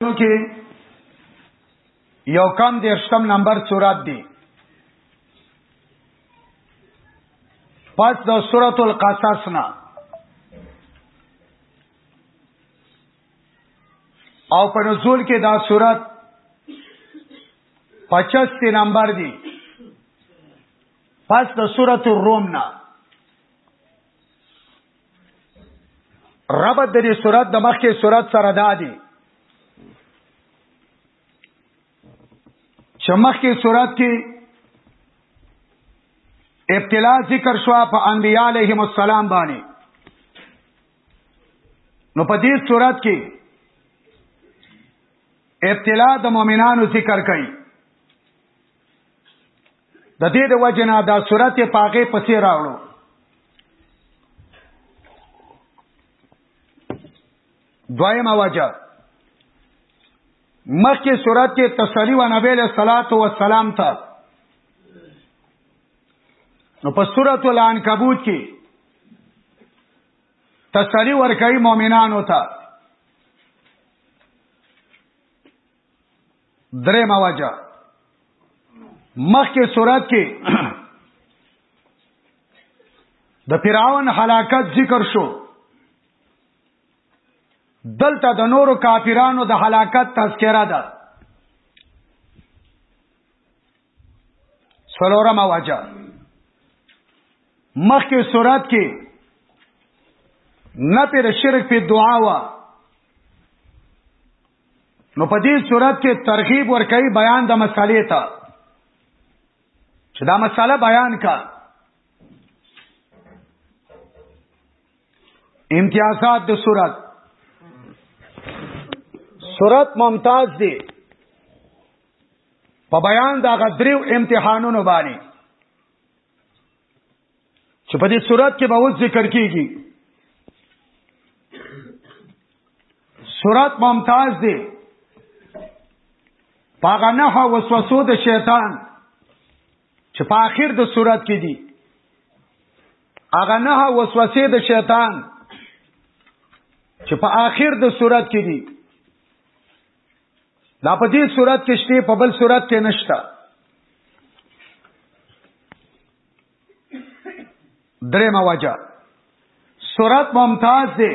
نو کې یو کم دیرشتم نمبر سورات دی پس د سورۃ القصص نه او په نزول کې دا سورۃ 85 نمبر دی پس د سورۃ الروم نه ربط د دې صورت د مخکې صورت سره دا دی چې مخکې صورت کې ابتلا ذکر شو په انبیاء علیهم السلام باندې نو په دې صورت کې ابتلا د مؤمنانو ذکر کړي د دې د وجنه دا سورته پاغه پسې راوړو دویمه وجه مخکې صورت کې تسلی و نبی له صلوات و سلام ته نو په صورت العنکبوت کې تسلی ورکړي مؤمنانو ته درې مواجه مخکې صورت کې د فرعون هلاکت ذکر شو دلته د نورو کافرانو د هلاکت تذکره ده سلورم وجه مخکې صورت کې نه پر شرک په دعا وا نو په دې صورت کې ترغیب ورکړي بیان د مسالې ته چې دا مساله بیان کا امتیازات د صورت صورت ممتاز دی په بیان دا غدریو امتحانونو باندې چې په دې صورت کې به اوس ذکر کیږي صورت ممتاز دی پاغه نه وسوسو د شیطان چې په آخر د صورت کې دي هغه نه وسوسه د شیطان چې په آخر د صورت کې دي دا په دې صورت کې شته په بل صورت کې نشته درې مواجه صورت ممتاز دی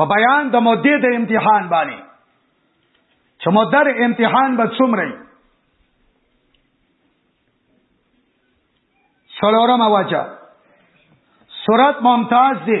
په بیان د مودې د امتحان باندې چې مدر امتحان به څومره سلورم واجه صورت ممتاز دی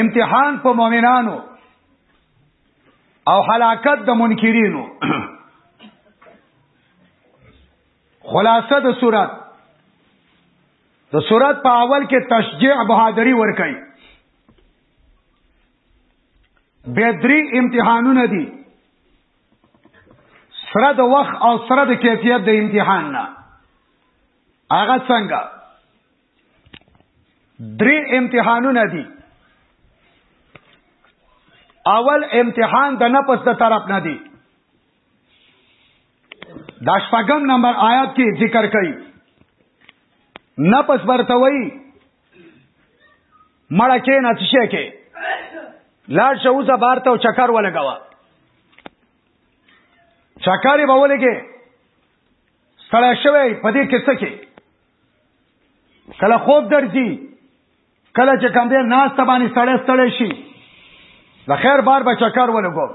امتحان په مؤمنانو او هلاکت د منکرینو خلاصه د صورت د صورت په اول کې تشجیع بهادری ورکړي بدری امتحانونه دي سره د وخت او سره د کیفیت د امتحان نه هغه څنګه درې امتحانونه دي اول امتحان د نفس د طرف نه دی دا شپږم نمبر آیات کې ذکر کړي نفس ورته وایي مړه کې نه څه کې لاړ شه اوسه بار ته چکر ولګوا چکرې به ولګې ستړی شوی په دې کیسه کې کله خوب درځي کله چې کم دی ناس ته باندې سړی ستړی شي د خیر بار به چکر ولګو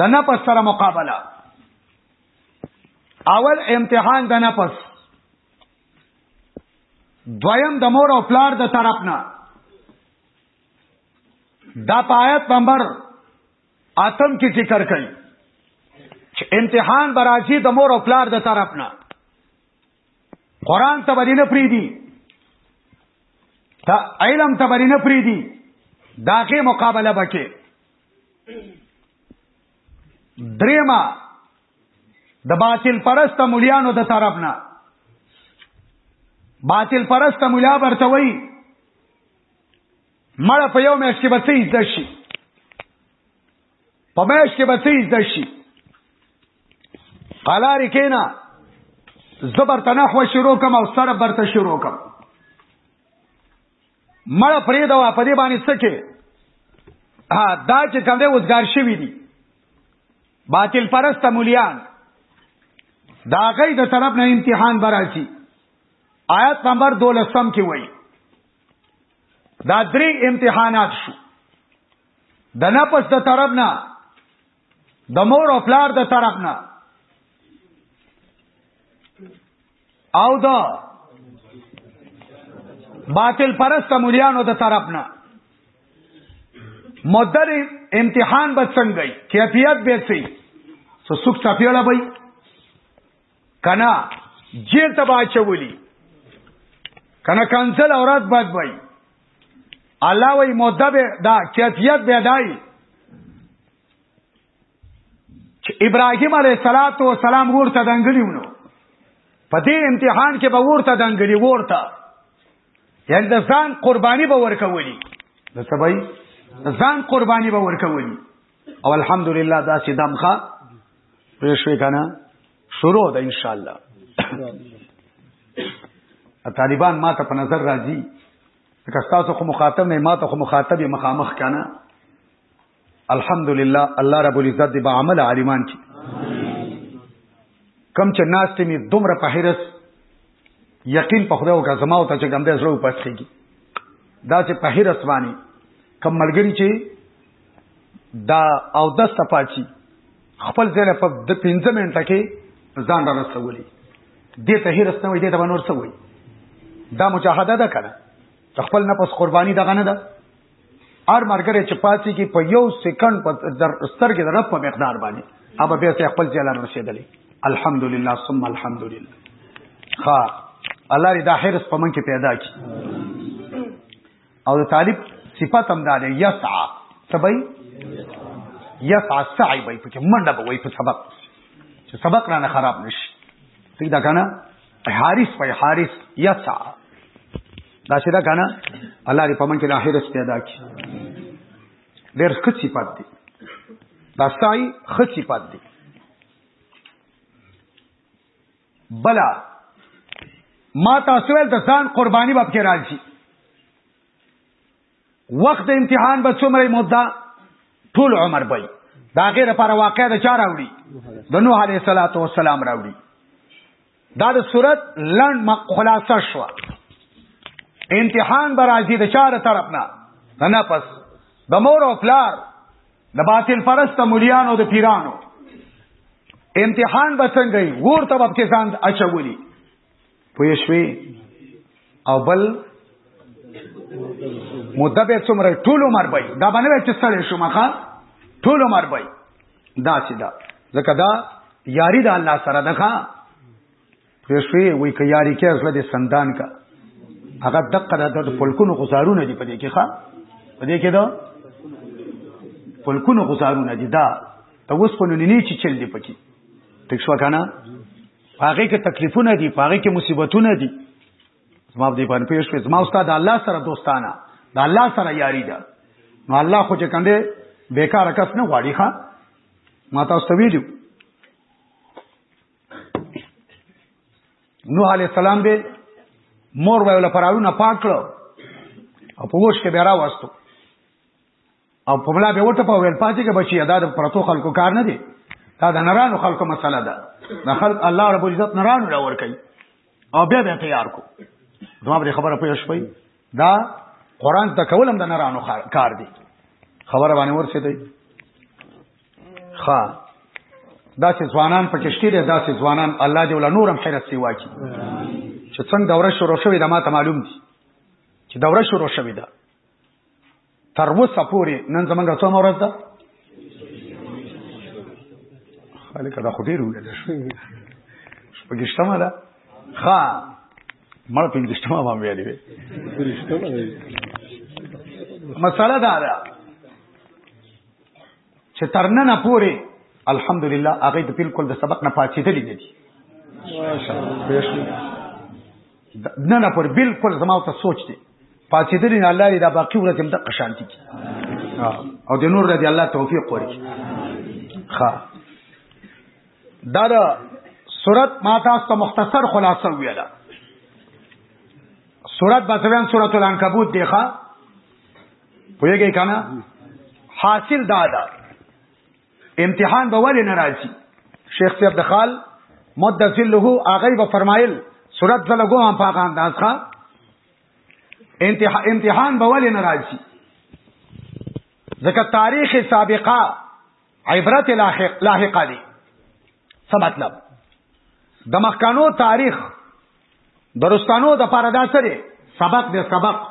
د نفس سره مقابله اول امتحان د نفس دویم د مور او پلار د طرف نه دا پایت نمبر اتم کې ذکر کړي چې امتحان برازي د مور او پلار د طرف نه قران ته باندې پری دي دا علم ته باندې پری دي داغه مقابله وکړي دریما د باطل پرست مليانو د طرف نه باطل پرست ملا برته وایي مړه په یو میاشت کې به څه زده شي په میاشت کې به څه زده شي قلاری کینا زبر تنحو شروع کوم او سره برته شروع کوم مړه پرې دا په دې باندې څه کې ها دا چې کوم دې وزګار شوی دي باطل پرست مليان دا غي د طرف نه امتحان براشي آیت نمبر 12 سم کې وایي دا درې امتحانات شو د نفس د طرف نه د مور او پلار د طرف نه او د باطل پرست مليانو د طرف نه مدر امتحان به څنګه کیفیت به سي سو سوک چاپیړه به کنا جیل ته باچولی کنا کنسل اورات بد وای الله وای موده به دا کیفیت به دای چې ابراهیم علیه صلوات و سلام ورته دنګلیونو په دې امتحان کې به ورته دنګلی ورته یعنی د ځان قرباني به ورکولی د سبای ځان قرباني به ورکولی او الحمدلله دا چې دمخه پرې شوې که نه شروع ده انشاءالله طالبان ما ته په نظر راځي که ستاسو خو مخاطب نه ما ته خو مخاطب یې مخامخ که نه الحمدلله الله رب العزت دې با عمل عالمان کړي کم چې ناستې مې دومره په حرس یقین په خدای وکړه زما او ته چې ګم دې زړه وپسخېږي دا چې په حرس باندې کم ملګري چې دا او د سپاچی خپل ځای په د 15 منټه کې ځان را رسولي دې ته هرڅ نه وي دې ته نور څه وي دا مجاهده ده کنه خپل نفس قرباني دغه نه ده هر مرګره چې پاتې کې په یو سکند په سترګې د رب په مقدار باندې اوب بیا ته خپل ځای لار رسیدلې الحمدلله ثم الحمدلله ها الله دې دا هرڅ په من کې پیدا کړي او د طالب صفت هم دا دی یسعا سبای یسعا سعی بای پکې منډه به وای په سبق چې سبق را نه خراب نشي څنګه دا کنه حارث په حارث یسعا دا چې دا کنه الله دې پمن کې د حارث پیدا کړي ډېر ښه صفات دي دا سعی ښه صفات دي بلا ما تاسو ول د ځان قرباني به کې راځي وخت امتحان به څومره مدته ټول عمر به دا غیر پر واقع د چا راوړي د نوح علیه الصلاۃ والسلام راوړي دا د صورت لند خلاصه شو امتحان به راځي د چا طرف نه نه پس د مور او پلار د باطل پرست مليانو د پیرانو امتحان به څنګه وي ور ته به کې ځان اچولي پوه شوي او بل مده به څومره ټول عمر به دا باندې چې سړې شو مخه ټول عمر به دا چې دا ځکه دا یاری د الله سره ده پښوی وای ک یاری کې زړه دې سندان کا هغه دقه د پلکونو غزارونه دي په دې کې ښا په دې کې دا پلکونو غزارونه دي دا ته اوس په نونی چې چل دی پکې تک شو کنه هغه کې تکلیفونه دي هغه کې مصیبتونه دي زما دې باندې پیښ شو زما استاد الله سره دوستانه د الله سره یاری ده نو الله خو چې کنده بیکاره کس نه غواړي ښا ما تاسو ته ویلو نوح علی السلام به مور ویل پرالونه پاک کړو او په وښ کې بیا راوستو او په بلا به وټه په ویل پاتې کې بچي ادا د پرتو خلکو کار نه دی دا د نرانو خلکو مسله ده د خلک الله رب العزت نرانو را ور کوي او بیا به تیار کو زما به خبره پوه شوي دا قران ته کولم د نرانو کار دی خبره باندې ورسېدای ښا داسې ځوانان پکې شته دي داسې ځوانان الله دې ولا نورم خیرت سی واچي چې څنګه دوره شروع شوې ده ما ته معلوم دي چې دوره شروع شوې ده تر وسه پورې نن زمونږ څو مورز ده خالق دا خو ډیر وګړه شوې شپږشتمه ده ښا مړ پنځشتمه ما ویلې وې مساله دا ده چې ترننه پورې الحمدلله هغه د بالکل د سبق نه پاتېدلې نه دي نه نه پر بالکل زما ته سوچ دی پاتېدلې نه الله دې دا باقي ورځ هم د قشانتي کی او د نور دې الله توفیق ورکړي ښه دا د صورت ما تاسو ته مختصر خلاصه ویله صورت بسویان صورت العنکبوت دیخوا پوهیږئ کنه حاصل دا ده امتحان به ولې ناراضي شیخ صاحب د خال مدثر له هغه به فرمایل صورت زلګو هم په انداز ښه امتحان به ولې ناراضي ځکه تاریخ سابقه عبرت لاحق لاحقه دي څه مطلب د مخکانو تاریخ درستانو د پاره دا سره سبق دی سبق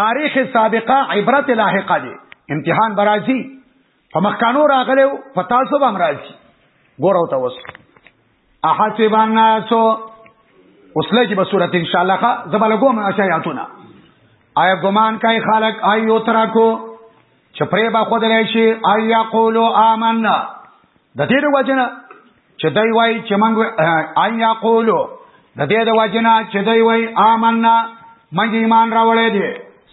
تاریخ سابقه عبرت لاحقه دي امتحان برازي په مخکانو راغلو په تاسو به امراضي ګورو تاسو احسب الناس اوس لږه به صورت ان شاء الله زبل کوم اشیاتونه آیا ګمان کوي خلق آیو ترا کو چې پرې با خود لای شي آیا قولو آمنا د دې د وجنه چې دوی وای چې موږ آیا قولو د دې د وجنه چې دوی وای آمنا موږ ایمان راوړې دي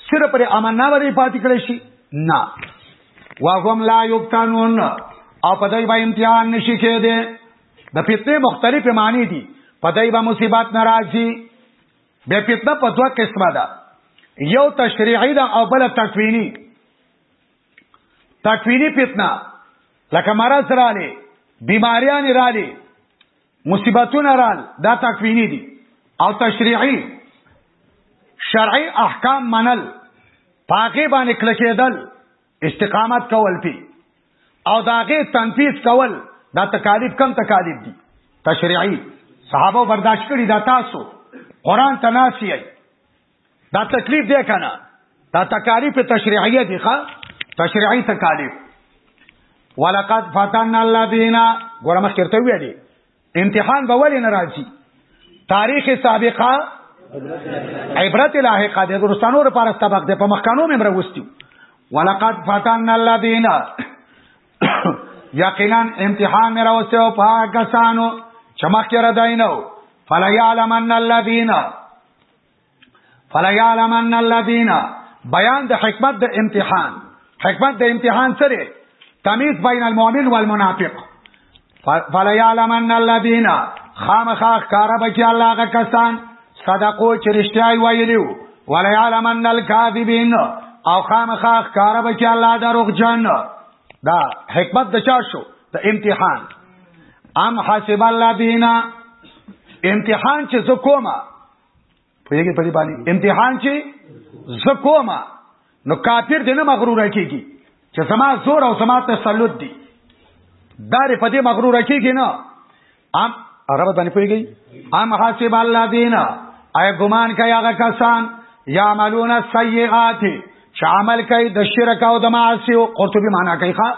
سره پر آمنا ورې پاتې کړې شي نه وهم لا یبتنون او په دای باندې امتحان نشي کېده د فتنه مختلفه معنی دي په دای باندې مصیبت ناراضي به فتنه په دوه قسمه ده یو تشریعی ده او بل تکوینی تکوینی فتنه لکه مرض رالی بیماریان رالی مصیبتونه رال دا تکوینی دي او تشریعي شرعي احکام منل پاکه باندې کلکېدل استقامت کول پی او داغه تنفیذ کول دا تکالیف کم تکالیف دي تشریعي صحابه برداشت کړی دا تاسو قران تناسي دا تکلیف دی کنه دا تکالیف تشریعیه دي ښا تشریعی تکالیف ولقد فتن الذين ګورم خیرته ویلي امتحان به ولې ناراضي تاریخ سابقه عبرت لاحقه د ورستانو لپاره سبق دی په مخکانو مې مروستي ولقد فتن الذين یقینا امتحان مې راوستو په کسانو چې مخکې را داینو فلا يعلمن الذين فلا يعلمن الذين بیان د حکمت د امتحان حکمت د امتحان سره تمیز بین المؤمن والمنافق فلا يعلمن الذين خامخا کار بچی الله غ کسان صدقو چې رښتیا ویلیو ولا يعلمن الكاذبین او خامخا کار بچی الله دروغ جن دا حکمت د چا شو د امتحان ام حسب الله بهنا امتحان چې زه کومه پوهیږي په دې باندې امتحان چې زه کومه نو کافر دې نه مغرور کیږي چې سما زور او سما تسلط دي دا دې په دې مغرور کیږي نه ام هغه باندې پويږي ام حسب الذين اي ګمان کوي هغه کسان يعملون السيئات چې عمل کوي د شرک او د معاصي او قرطبي معنا کوي ښا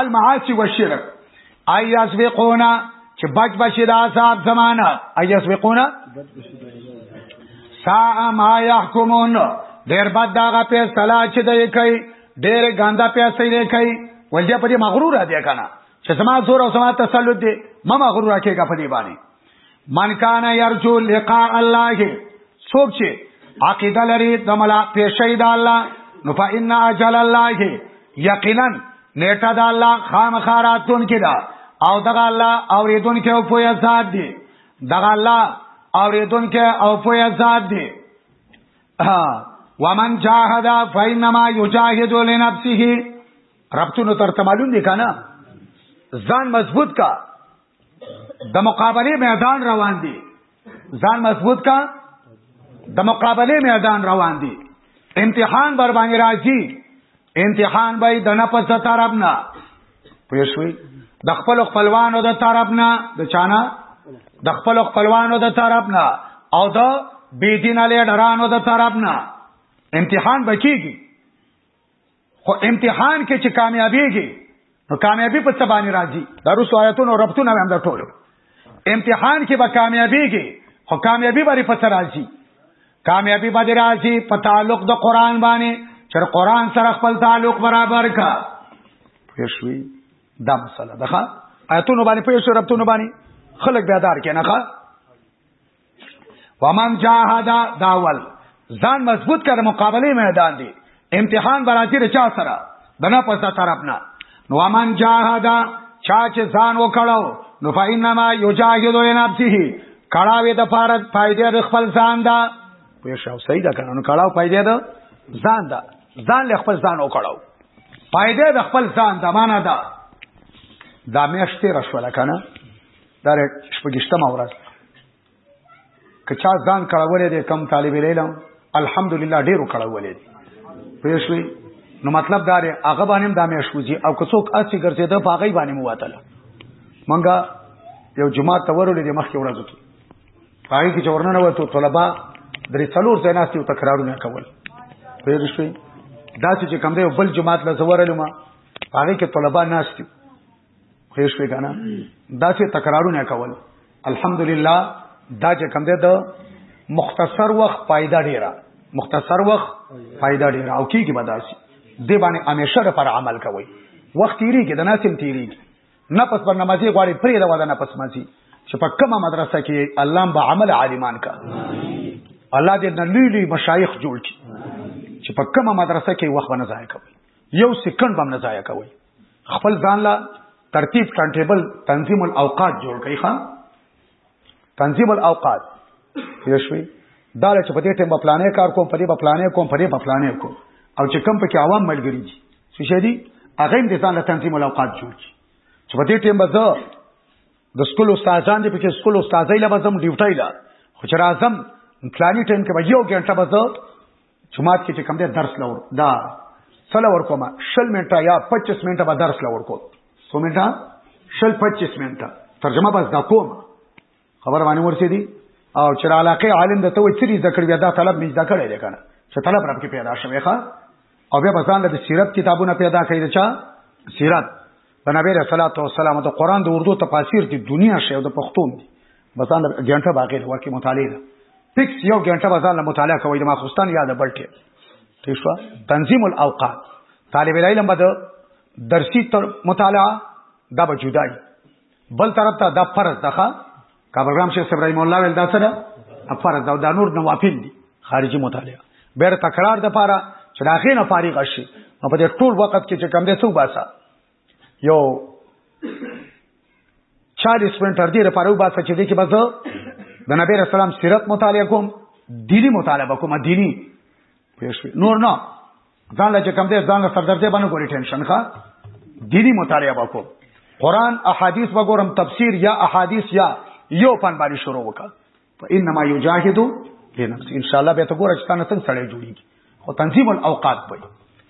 المعاصي والشرك اي يسبقونا چې بچ بشي د عذاب زمانہ اي يسبقونا سا ما يحكمون ډېر بد داغه په صلاح چې دی کوي ډېر ګنده پیسې دی کوي ولې په دې مغرور دی کنه چې زما زور او زما تسلط دی ما ما غرور راکېږه په دې باندې من کان یرجو لقاء الله څوک چې عقیده لري د ملا پیشې د الله نو فإن اجل الله یقینا نیټه د الله خامخاراتون کې ده او دغه الله اوریدون کې او پویا ذات دی دغه الله اوریدون کې او پویا ذات دی ومن جاهد فإنما يجاهد لنفسه ربطونو ترته معلوم دي کنه ځان مضبوط کا د مقابله میدان روان دي ځان مضبوط کا د مقابله میدان روان دي امتحان بر باندې راځي امتحان به د نفس د طرف نه پوښوي د خپل خپلوانو د طرف نه د چانه د خپل خپلوانو د طرف نه او د بيدین علی ډرانو د طرف نه امتحان بکیږي خو امتحان کې چې کامیابیږي نو کامیابی په څه باندې راځي دا رسو آیاتونو ربطونه هم دا ټولو امتحان کې به کامیابیږي خو کامیابی باندې په څه راځي کامیابی باندې راځي په تعلق د قران باندې چې قران سره خپل تعلق برابر کا پښوی دا مسله ده آیاتونو باندې پېښو ربطونو باندې خلک بیدار کینه ښا ومن جاهد داول ځان مضبوط کړ مقابله میدان دی امتحان براتي رچا سره دنا پستا طرف نه نو ومن جاهد چا چې ځان وکړو نو فینما یجاهد لنفسه کړاوې د فارد فائدې د خپل ځان دا په شاو صحیح دا کنه نو کړاو فائدې د ځان دا ځان له خپل ځان وکړو فائدې د خپل ځان دا معنا دا دا مېشته رسول کنه دا شپږشتمه ورځ که چا ځان کړولې دي کم طالب لیلم الحمدلله ډیرو کړولې دي پوه شوي نو مطلب دا دی هغه باندې هم دا مې شوځي او که څوک اسی ګرځېده په هغه باندې مو واتله منګه یو جمعه تورولې د مخکې ورځو کې هغه کې چورنه وته طلبه درې څلور ځای ناستي او تکرارونه کول پوه شوي دا چې کوم دی بل جمعه لزورلم هغه کې طلبه ناستي خوښ وی کنه دا چې تکرارونه کول الحمدلله دا چې کم ده د مختصر وخت پایده ډیره مختصر وخت پایده ډیره او کیږي بداسي دی باندې همیشه د پر عمل کوي وخت تیری کې د ناسم تیری نه پس پر نمازي غواړي پرې دا ودا نه پس مازي چې په کومه مدرسه کې الله به عمل عالمان کا الله دې نه لوی لوی مشایخ جوړ کړي چې په کومه مدرسه کې وخت نه ضایع کوي یو سکند به نه ضایع کوي خپل ځان لا ترتیب کنټیبل تنظیم الاوقات جوړ کړئ ښا تنظیم الاوقات یو شوي دا چې په دې ټیم په پلانې کار کوم په دې په پلانې کوم په دې په پلانې کوم او چې کم پکې عوام ملګری دي څه شي دي هغه هم د ځان له تنظیم الاوقات جوړ شي چې په دې ټیم به زه د سکول استادان دي پکې سکول استادای له بزم ډیوټای لا خو چې راځم پلانې ټیم کې به یو غنټه به زه جماعت کې چې کوم دی درس لور دا سل ور کوم شل منټه یا 25 منټه به درس لور کوم سو منټه شل 25 منټه ترجمه بس دا کوم خبر باندې ورسې دي او چې علاقه عالم د توې چری ذکر بیا دا طلب مې ذکر دی کنه چې طلب رب کې پیدا شوی ښا او بیا بسان د سیرت کتابونه پیدا کړی دا سیرت د نبی رسول الله والسلام د قران د اردو تفاسیر د دنیا شی او د پښتون دي بسان د ګنټه باقی ده ورکه مطالعه ده فکس یو ګنټه بسان له مطالعه کوي د ماخستان یاد بلټي ٹھیک شو تنظیم الاوقات طالب العلم بده درسی تر مطالعه دا به جدای بل طرف ته دا فرض ده کابل رام شیخ ابراهیم الله ول دا سره افرض دا, دا نور نوافل دي خارجي مطالعه بیر تکرار د پاره چې دا خینه فارغ شي نو په دې ټول وخت کې چې کم دې څو باسا یو 40 منټ تر دې لپاره وباسه چې دې کې بس د نبی رسول الله سیرت مطالعه کوم دینی مطالعه کوم دینی پېښ نور نه ځان له کوم دې ځان له سردردې باندې ګوري ټینشن ښا دینی مطالعه وکړو قران احادیث وګورم تفسیر یا احادیث یا یو فن باندې شروع وکړه فانما یجاهدو لنفس ان شاء الله به ته ګور چې تاسو څنګه سړی جوړیږي او تنظیم الاوقات به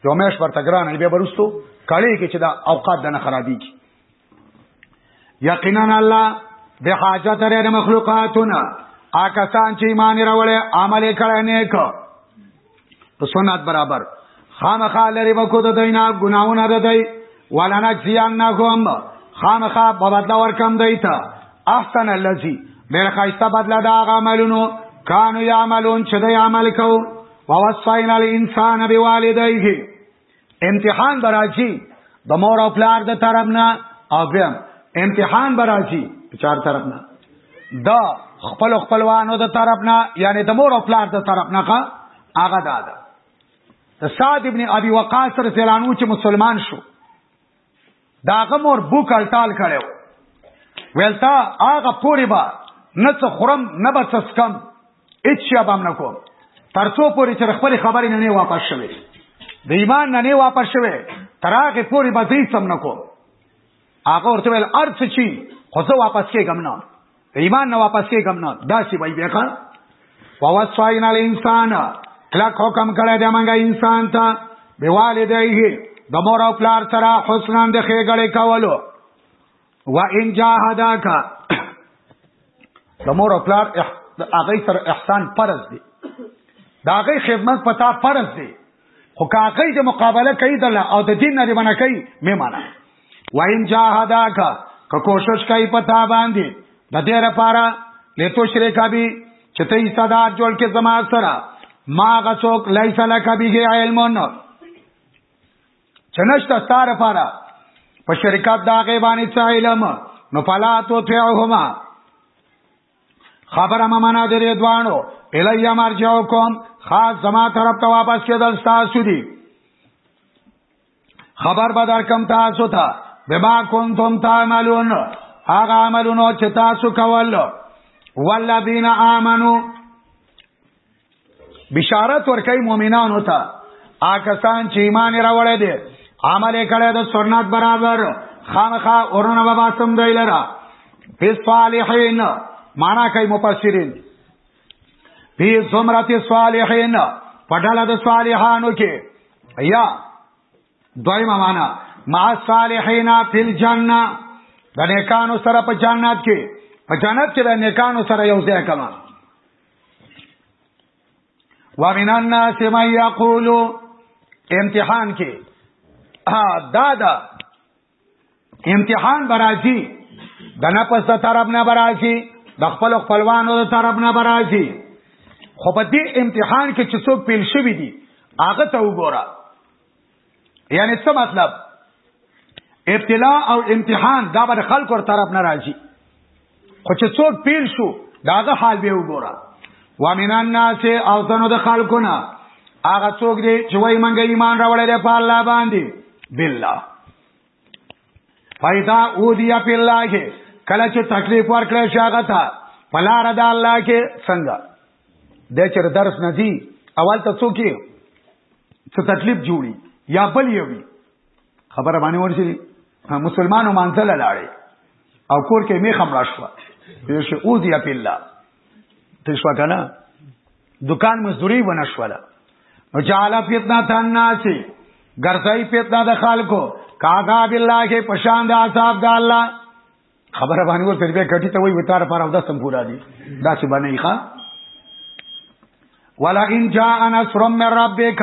یو مېش ورته ګران بیا برستو کړي کې چې دا اوقات دنه خرابېږي یقینا الله به حاجت لري مخلوقاتنا آکسان چې ایمان راوړي عمل کړي نیک په سنت برابر خامخا لري وکړو د دینا ګناونه د دی ولنا جیانهم خامخا په بدلا ورکم دی ته احسن الذی ډېر خایسته بدلا دا عملونو کانو یعملون چې د عمل کو ووصینا الانسان بوالدیه امتحان براشي د مور او پلار د طرف نه او بیا امتحان براشي په چار طرف نه دا خپل خپلوانو د طرف نه یعنی د مور او پلار د طرف نه هغه دا ده د سعد ابن ابي وقاص رضی الله عنه چې مسلمان شو داغه مور بوک الټال کړو ویلتا هغه پوری با نه څه خورم نه به څه سکم هیڅ شی به نه کوم ترڅو پوری چې خپل خبرې نه نه واپس شوي د ایمان نه نه واپس شوي تراغه پوری به دې سم نه کوم هغه ورته ویل ارڅ چی خو زه واپس کېږم نه ایمان نه واپس کېږم نه داسې وای بیا کړ ووصاینا الانسان کلک حکم کړی دی موږ انسان ته بوالدیه د مور او پلار سره حسنا د خېګړې کولو و ان جاهداک د مور او پلار هغه سره احسان فرض دی دا هغه خدمت پتا فرض دی خو کاغی د مقابله کوي د او د دین نه منع کوي مې معنا وان جاهداک که کوشش کوي په تا باندې د دې لپاره لته شریک ابي چې ته یې صدا جوړ کې زما سره ما غڅوک لیس لک به علم چنشت ستاره لپاره په شرکت دا غي باندې څه علم نو پلا تو تیاهما خبره ما معنا درې دوانو الیا مرجعکم خاص زما طرف ته واپس کېدل تاسو دي خبر به در کم تاسو ته بما کنتم تعملون هغه عملونو چې تاسو کول والذین آمنو بشارت ورکړي مؤمنانو ته آکسان چې ایمان راوړی دی عمل کړی د سنت برابر خامخا ورونه بابا سم دی لرا فی الصالحین معنا کوي مفسرین فی زمرت صالحین پټاله د صالحانو کې یا دویمه معنا مع صالحین فی الجنه د نیکانو سره په جنت کې په جنت کې د نیکانو سره یو ځای کما ومن الناس من یقول امتحان کې ها دا دا امتحان برازي د نفس د طرف نه برازي د خپل خپلوانو د طرف نه برازي خو په دې امتحان کې چې څوک پیل شوی دي هغه ته وګوره یعنی څه مطلب ابتلا او امتحان دا به خلکو طرف نه راځي خو چې څوک پیل شو داغه حال به وګوره ومن الناس او زنو د خلقنا هغه څوک دی چې وای منګه ایمان راوړی دی په الله باندې بالله پیدا او دی په الله کې کله چې تکلیف ورکړی شاګه تا پلار د الله کې څنګه د چر درس نه دی اول ته څوک یې څه تکلیف جوړي یا بل یوي خبره باندې ورشي مسلمانو مانځل لاړې او کور کې می خمړه شو یو شي او دی په الله ته شو کنه دکان مزدوری ونه شوله نو جالا پیتنا تن ناسی ګرځای پیتنا د خلکو کاغا بالله کې پشان د عذاب د الله خبره باندې ور تربیه کټی ته وای وتار پر او د سم پورا دی دا څه باندې ښا ولا ان جاء نصر من ربک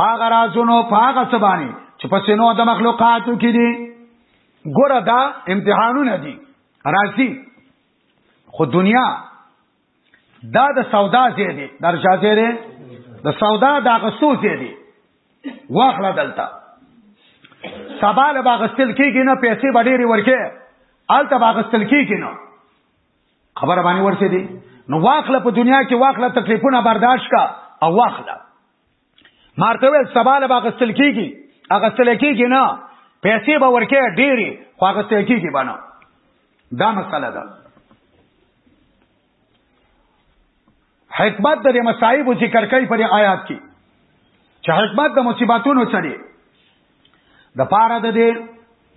پاغه رازونو پاغه سبانی چې په سينو د مخلوقاتو کې دي ګوره دا امتحانونه دي راځي خو دنیا دا د سودا ځای دی درجه ځای دی د سودا د غسو ځای دی واخله دلته سبا له باغستل کېږي نه پیسې باندې ورکه آلته باغستل کېږي نه خبره باندې ورسې دي نو واخله په دنیا کې واخله تکلیفونه برداشت کا او واخله مارته ویل سباله به غسل کیږي غسل کیږي نه پیسې به ورکه ډېری خو غسل کیږي باندې دا مسله ده حکمت د مصائب ذکر کوي پر آیات کې چې حکمت د مصیبتونو سره د پاره ده دې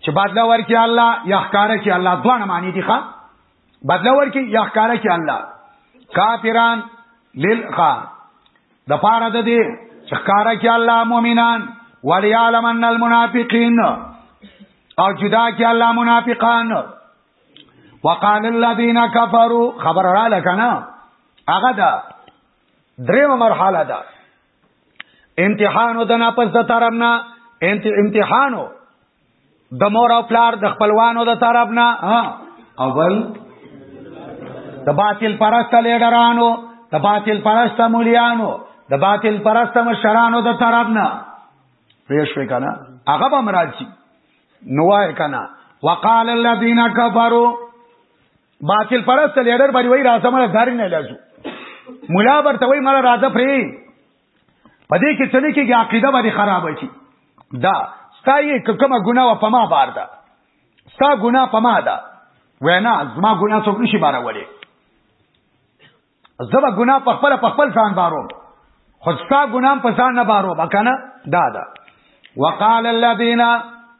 چې بدلا ورکي الله یا ښکارا کې الله دوه معنی دي ښا بدلا ورکي یا ښکارا کې الله کافران للخا د پاره د دې چې ښکارا کې الله مؤمنان وليعلمن المنافقين او جدا کې الله منافقان وقال الذين كفروا خبر را لکنه هغه دا دریم مرحله ده امتحانو د ناپس د طرفنا امتحانو د مور او پلار د خپلوانو د طرف نه او بل د باطل پرست لیډرانو د باطل پرست مولیانو د باطل پرست مشرانو د طرف نه پېښ وکنه هغه به مرادي نوای کنه وقال الذين كفروا باطل پرست لیډر باندې وای راځم درنه لاسو مولا برته وای مله راځه پری په دې کې څه کېږي عقیده باندې خراب شي دا ستایي کومه ګناه و په ما بار ده ستا ګناه په ما ده وینا زما ګناه څوک نشي بارولې زما ګناه په خپل په خپل ځان بارو خو ستا ګناه په ځان نه بارو بکنه دا ده وقال الذين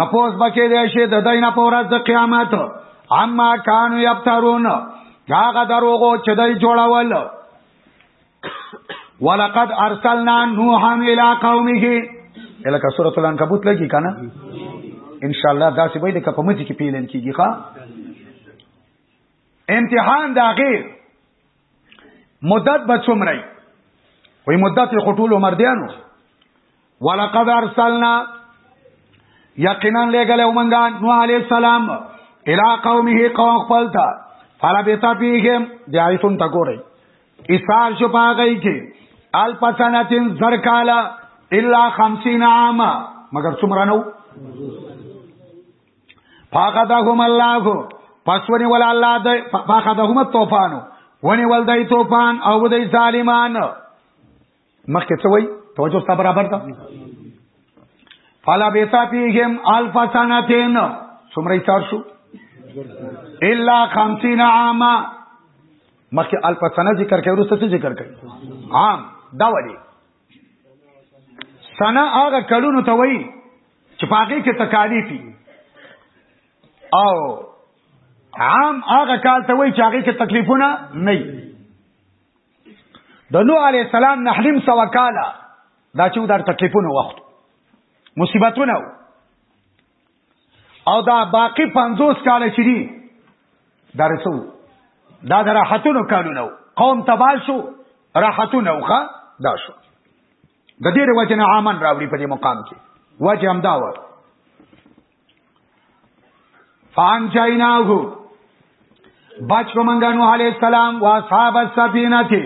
تپوس بکې دی شي د دینه په ورځ د قیامت اما کانو یبترون هغه دروغو چې دای جوړول ولقد ارسلنا نوحا الى قومه الکه سورۃ العنکبوت لګی کنه ان شاء الله دا سی به د کپمځ کې پیلن کیږي ښا امتحان دا غیر مدت به څومره وي مدت یې خټول عمر دیانو ولقد ارسلنا یقینا لګلې ومنګا نو علي السلام الى قومه قوم خپل تا فلا بیتا پیهم دی آیتون تا ګورئ ایثار شو پاګی کې الپسنتین زرکالا الا 50 عام مگر څومره نو فاخذهم الله پس ونی ول الله د فاخذهم الطوفان ونی ول دای طوفان او دای ظالمان مخکې څه وای توجه ستا برابر ده فلا بیتا فیهم الف سنتین سمری تار شو الا 50 عاما مخکې الف سنه ذکر کوي ورسته څه ذکر کوي عام دا وړي سنه هغه کلونو ته وایي چې پاګه کې تکالیف او عام هغه کال ته وای چې هغه کې تکلیفونه نه د نوح علی السلام نحلم سو کاله دا چې در تکلیفونه وخت مصیبتونه او دا باقی 50 کال چې دي درسو دا د راحتونو کارونه قوم تبال شو راحتونه وخه دا شو د دې د وجه نه عامن راوړي په دې مقام کې وجه هم دا و فان جایناه بچ کو منګا نوح علی السلام وا اصحاب السفینه ته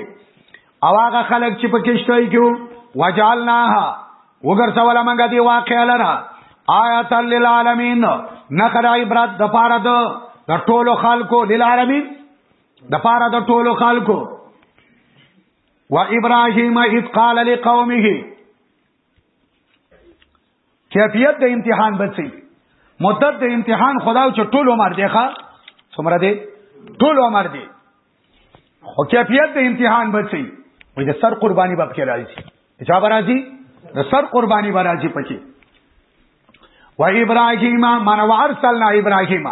او هغه خلک چې په کشته کې وو وجعلناها وګرځول منګا دی واقع لره آیات للعالمین نخر عبرت د پاره د ټولو خلکو للعالمین د پاره د ټولو خلکو و ابراهیم اذ قال لقومه کیفیت د امتحان بچي مدت د امتحان خدا چې ټول عمر دی ښا څومره دی ټول عمر دی خو کیفیت د امتحان بچي وي د سر قرباني باب کې راځي چا راځي د سر قرباني به راځي پکې و ابراهیم من وارسلنا ابراهیم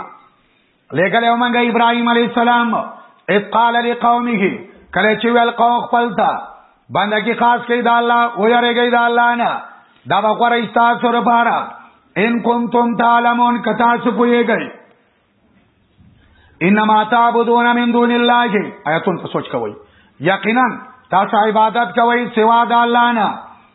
لګل یو منګه ابراهيم عليه السلام اذ قال لقومه کله چې ویل قوم خپل ته بندګي خاص کړي د الله او یریږي د الله نه دا بقره استاسو لپاره ان کنتم تعلمون کتا سو پويږي انما تعبدون من دون الله آیاتون ته سوچ کوي یقینا تاسو عبادت کوي سوا د الله نه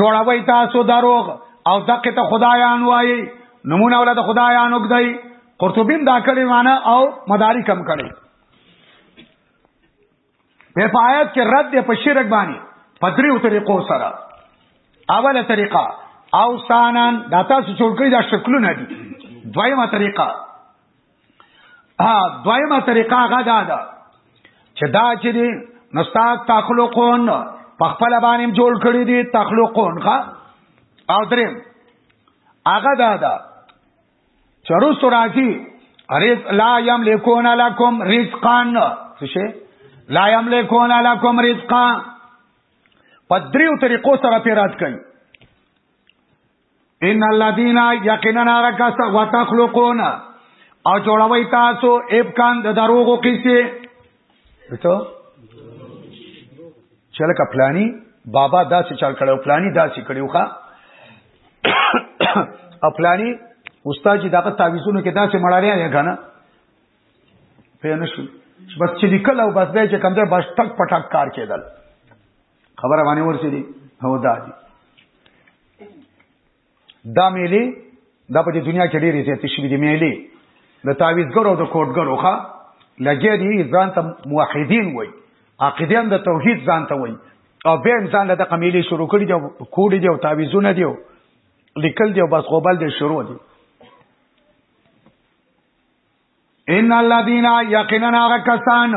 جوړوي تاسو دروغ او دقه ته خدایان وایي نمونه ولدا د خدایان وګدای قرطبی دا کړي معنا او مدارک هم کړي په پایت کې رد دی په شرک باندې په دریو طریقو سره اوله طریقه او سانان دا تاسو جوړ کړی دا شکلونه دي دویمه طریقه ها دویمه طریقه هغه دا ده چې دا چې دي نو ستا تخلقون په خپل باندې جوړ کړی دي تخلقون ښا او دریم هغه دا ده چې روس راځي رزق لا یملکون لکم رزقا څه لا یملکون لکم رزقا په دریو طریقو سره پیرات کوي ان الذين يقيننا ركس وتخلقون او جوړوي تاسو ابکان د دروغو قصې ته چلک پلانی بابا داسې چل کړو پلانی داسې کړو ښا خپلانی استاد چې دغه تعویذونو کې داسې مړاري نه غنه په نشو بس چې لیکل او بس به چې کم ځای بس ټک پټک کار کېدل خبره باندې ورسې دي هو دا دي دا میلي دا په دنیا کې ډېرې زیاتې شوې دي میلي د تعویذګرو او د کوټګرو ښا لګې دي ځان ته موحدین وای عقیدین د توحید ځان ته وای او به انسان له دغه میلي شروع کړي دي کوډي دي او تعویذونه دي لیکل دي او بس غوبل دي شروع دي ان الذين يقيننا غکسان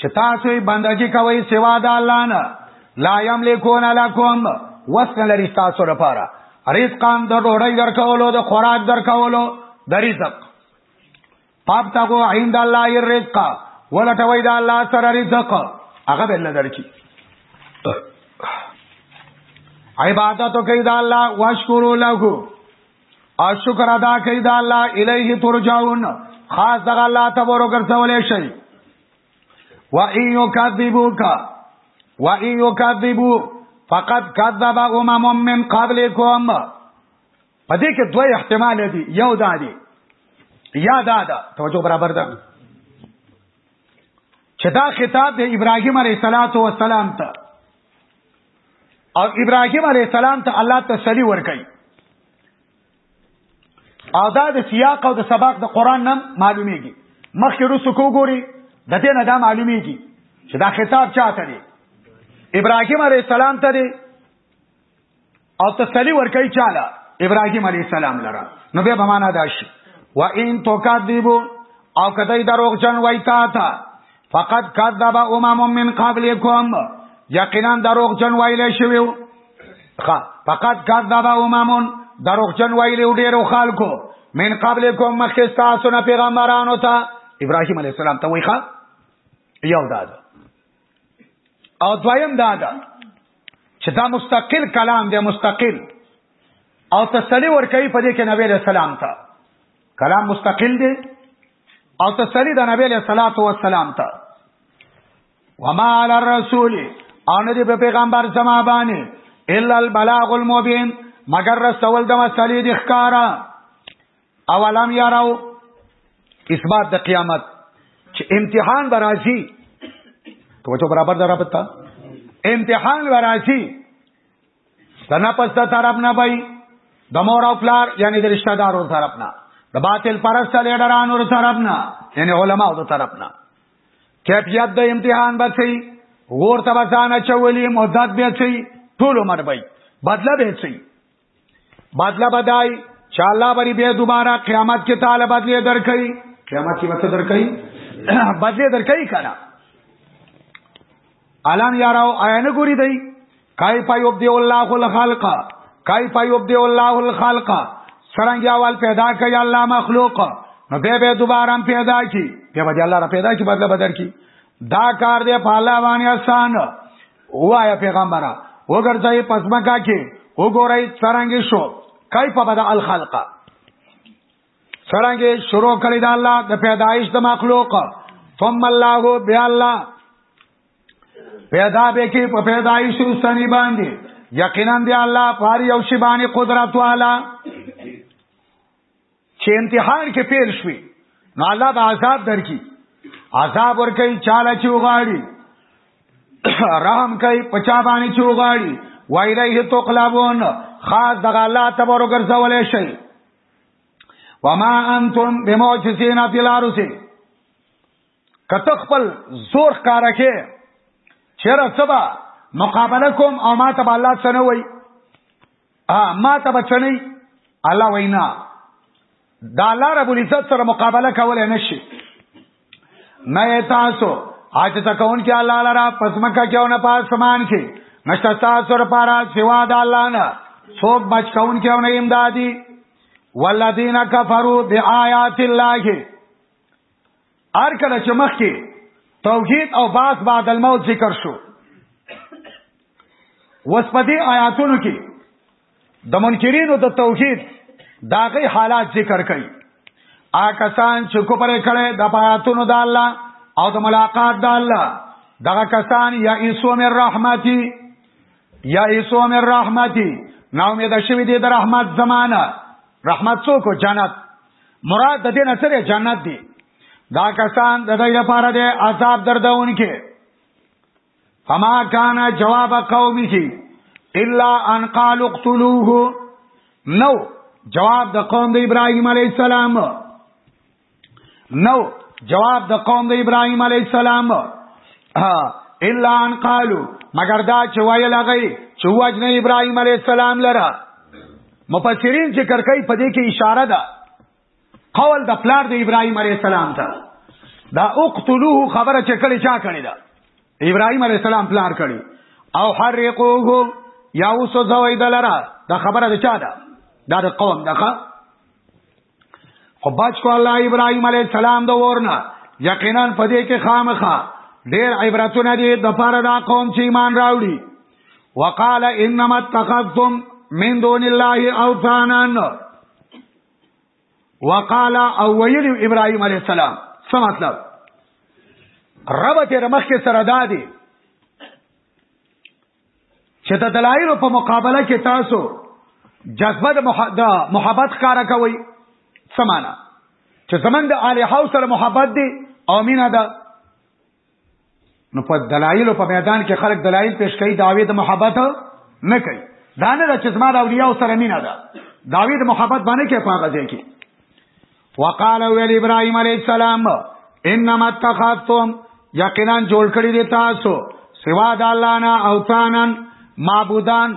چې تاسو بندګي کوي سوا د الله نه لا يملكون لكم وسن لري تاسو لپاره رزقان د ډوړی درکولو د خوراک درکولو د رزق پاپ تاغو عند الله الرزق ولټوي د الله سره رزق هغه بل درکي عبادت کوي د الله واشکرو له او شکر ادا کوي دا الله الیه ترجعون خاص دغه الله ته ورګرځولې شي و ان یکذبوک و ان یکذبو فقد کذب امم من قبلکم پدې کې دوه احتمال دي یو دا دی یا دا دا توجه برابر ده چې دا خطاب د ابراهیم علیه السلام ته او ابراهيم عليه السلام ته الله تسلی ورکړي او دا د سیاق او د سباق د قران نن معلومیږي مخکې رسو کو ګوري د دې نه دا معلومیږي چې دا خطاب چاته دی ابراهيم عليه السلام ته دی او تسلی ورکړي چاله ابراهيم عليه السلام لره نو به معنا دا شي و ان تو کذبو او کدی دروغ جن وای تا تا فقط کذب امم من قبلكم یقینا دروغ جن ویلې شویو خا فقط کذب امم دروغ جن ویلې ډیرو خلکو من قبلكم مخکې تاسو نه پیغمبرانو ته ابراهيم عليه السلام ته وایخه یو دا ده او دویم دا ده چې دا مستقل کلام دی مستقل او تسلی ورکوي په دې کې نبی رسول الله ته کلام مستقل دی او تسلی د نبی له صلوات و سلام ته وما علی الرسول او نه دی په پیغمبر زما باندې الا البلاغ المبین مگر رسول د مسلې د ښکارا اولم یارو اثبات د قیامت چې امتحان برازي توجه برابر درا پتا امتحان برازي دنه پس د طرف نه بای د مور او پلار یعنی د رشتہ دارو طرف نه د باطل پرست لیډرانو طرف نه یعنی علماو د طرف نه کیفیت د امتحان بچي غور ته بسانه چولی مدت به چي ټول عمر بای بدله به چي بدله بدای چې الله بری به دوباره قیامت کې تعالی بدله درکړي قیامت کې به درکړي بدله درکړي کړه الان یاراو آیا نه ګوري دی کای پای وبدی الله الخلق کای پای وبدی الله الخلق څنګه اول پیدا کوي الله مخلوق نو به به دوباره پیدا کی بیا به الله را پیدا کی بدله بدر کی دا کار دی په الله باندې آسان وایا پیغمبره وګرځي پسمکا کې وګورئ څنګه شو کای په بدا الخلق سرانګه شروع کړی دا الله د پیدایش د مخلوق ثم الله بیا الله پیدا به کې په پیدایش سنی باندې یقینا دی الله پاری او شی باندې قدرت والا چې امتحان کې پیل شوي نو الله به عذاب درکې عذاب ورکې چاله چې وغاړي رحم کوي پچا باندې چې وغاړي وایره هی تو قلابون خاص دغه الله تبارک ورځولې شي وما انتم بمعجزین فی الارض کته خپل زور کار کې چیرې سبا مقابله کوم او ما ته الله څنګه وای ا ما ته بچنی الله وینا دا الله رب العزت سره مقابله کولای نشي نه تاسو اج تکون کې الله لرا پسمکه کې او نه پاسمان کې نشته تاسو لپاره سوا د الله نه څوک بچ کون کې او نه امدادي والذین کفروا بیاات الله ار کله چې مخ کې توحید او باس بعد الموت ذکر شو وسپدی آیاتونو کې د منکرینو د توحید داغه حالات ذکر کړي آکسان چې کوپر کړي د پاتونو د الله او د ملاقات د الله دغه کسان یا ایسو من رحمتی یا ایسو من رحمتی نا امید شوی دی د رحمت زمانہ رحمت څوک جنت مراد د دې نه سره جنت دی دا کسان د دې لپاره دی عذاب دردون کې فما کان جواب قومه الا ان قالوا اقتلوه نو جواب د قوم د ابراهيم عليه السلام نو جواب د قوم د ابراهيم عليه السلام الا ان قالوا مگر دا چې ویل هغه چې وجنه ابراهيم عليه السلام لره مفسرین ذکر کوي په دې کې اشاره ده قول د پلار د ابراهيم عليه السلام ته دا اقتلوه خبره چې کړي چا کړي دا ابراهيم عليه السلام پلار کړي او حرقوه یا اوسو زوی دلرا دا خبره د چا ده دا د قوم دغه خو بچ کو الله ابراهيم عليه السلام د ورنه یقینا پدې کې خامخه ډېر عبرتونه دي د پاره دا قوم چې ایمان راوړي وقال انما اتخذتم من دون الله اوثانا وقال او ویل ابراهيم عليه السلام څه مطلب رب ته رمخ کې سره دادي چې د دلایل په مقابله کې تاسو جذبه د محبت کار کوي سمانا چې زمنګ د الہ سره محبت دي او مینا ده نو په دلایل په میدان کې خلک دلایل پیش کوي داوی د محبت نه کوي دا نه د چزما د اولیاء سره مینا ده داوی د محبت باندې کې پاګه ځای کې وقال ویل ابراهيم عليه السلام انما اتخذتم یقینا جوړ کړی دی تاسو سوا د الله نه اوثانن معبودان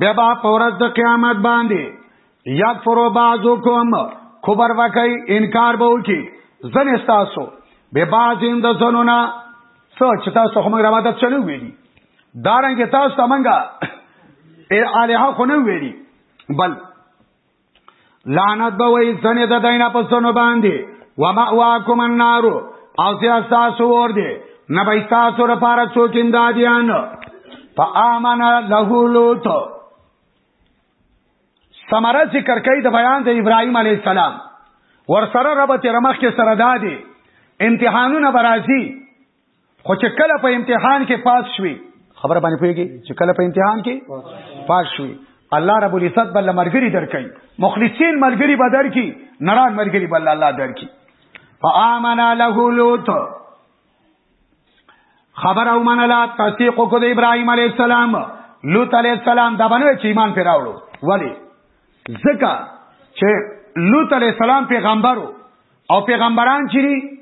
بیا با پورز د قیامت باندې یکفر بعضکم خبر وکي انکار به وکي زن استاسو به بعضین د زنونا سوچ تاسو هم عبادت چلو ویلي دارنګ تاسو تمنګا الها خو نه ویلي بل لعنت به وي سنې د دینه په سونو باندې و ماواکم النار او سیا تاسو ور دي نه به تاسو لپاره څوک امدادیان فآمن له لوط سمره ذکر کوي د بیان د ابراهيم عليه السلام ور سره رب تیر مخ کې سره دادي امتحانونه برازي خو چې کله په امتحان کې پاس شوي خبره باندې پوهیږي چې کله په امتحان کې پاس شوي الله رب العزت بل مرګري درکې مخلصین مرګري به درکې نړان مرګري بل الله درکې فآمن له لوط خبر او منلا تصدیق کو د ابراهيم عليه السلام لوط عليه السلام دا باندې چې ایمان پر راوړو ولی ځکه چې لوط عليه السلام پیغمبرو او پیغمبران چې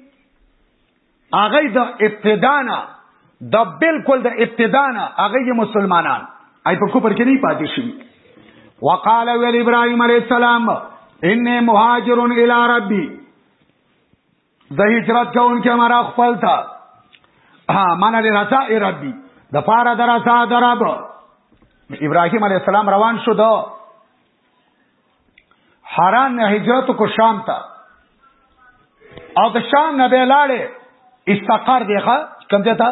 هغه د ابتدانا د بالکل د ابتدانا هغه مسلمانان ای په کوپر کې نه پاتې شي وقال ول ابراهيم عليه السلام ان مهاجر الى ربي زه هجرت کوم کې مرا خپل تا ها مان لري رضا ای ربي د پاره درا سا درب ابراهيم عليه السلام روان شو دو حران نه هجرت کو شام ته او د شام نه به لاړې استقر دی ښا کوم ځای ته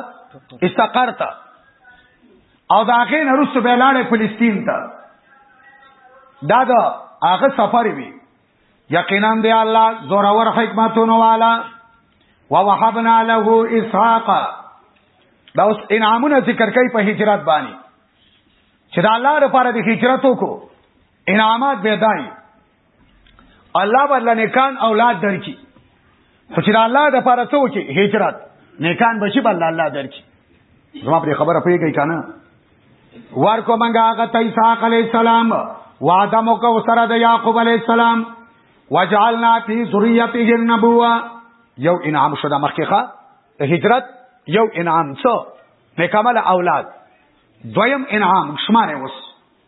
استقر ته او د هغه نه روسته به لاړې فلسطین ته دا دا هغه سفر وی یقینا دی الله زورور حکمتونه والا ووهبنا له اسحاق دا اوس انعامونه ذکر کوي په هجرت باندې چې دا الله لپاره د هجرت وکړو انعامات به دای الله بدل نیکان اولاد درکې خو چې الله د پاره څو کې هجرت نیکان بچي بل الله درکې زما پر خبره پیږی کنه ورکو منګه هغه ته اسحاق علی السلام وعده مو کو سره د یعقوب علی السلام وجعلنا فی ذریته النبوه یو انعام شو د مخکخه د هجرت یو انعام څو نکمل اولاد دویم انعام شماره وس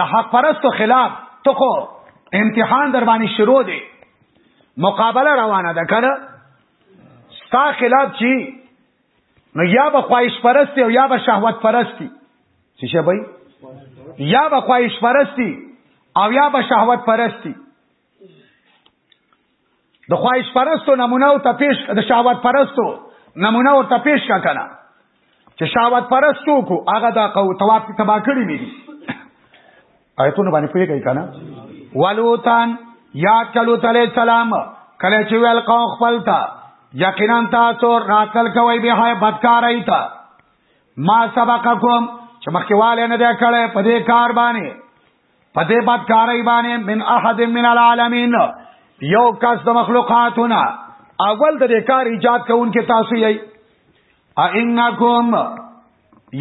د حق پرستو خلاف ته خو امتحان در باندې شروع دی مقابله روانه ده کنه ستا خلاف چی نو یا به خواهش پرستی او یا به شهوت پرستی څه شي بای یا به خواهش پرستی او یا به شهوت پرستی د خواهش پرستو نمونه او تپیش د شهوت پرستو نمونه او تپیش کا کنه چې شهوت پرستو کو هغه د قو تواب تبا کړی وی آیتونه باندې پوهی کوي کنه ولوتان یاد کلو تعالی سلام کله چې ویل قوم خپل تا یقینا تاسو راتل کوي به هاي بدکارای تا ما سبقکم چې مخکواله نه ده کړه په دې کار باندې په دې بدکارۍ باندې من احد من العالمین یو کس د مخلوقاتونه اول د دې کار ایجاد کوونکې تاسو یې ائنکم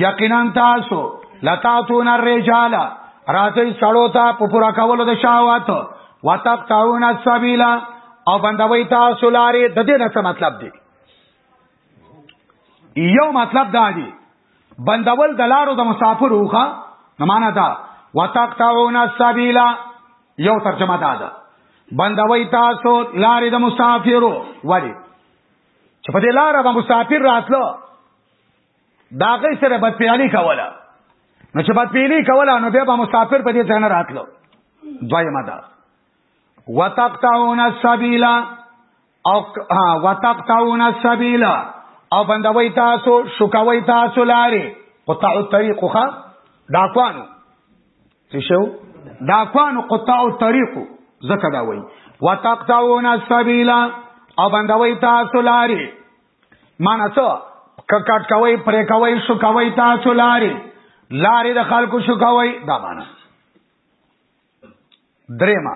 یقینا تاسو لتاتون الرجال راځي سړو ته په پورا کولو د شاوات وتقطعون السبیل او بندوي تاسو لارې د دې نه مطلب دی یو مطلب دا دی بندول د لارو د مسافر اوخه نه معنا دا وتقطعون السبيل یو ترجمه دا ده بندوي تاسو لارې د مسافرو ولی چې په دې لار د مسافر راتلو دا غي سره بد پیالي کوله نو چې بد پیالي کوله نو بیا به مسافر په دې ځای نه راتلو دویمه ده وتقطعون السبيل او وتقطعون السبيل او بندوي تاسو شکوي تاسو لاري قطع الطريق خو داکوانو څه شو داکوانو قطع الطريق زکه دا وای وتقطعون السبيل او بندوي تاسو لاري معنا څه کټ کوي پرې کوي شو کوي تاسو لاري لاري د خلکو شو کوي دا معنا درېما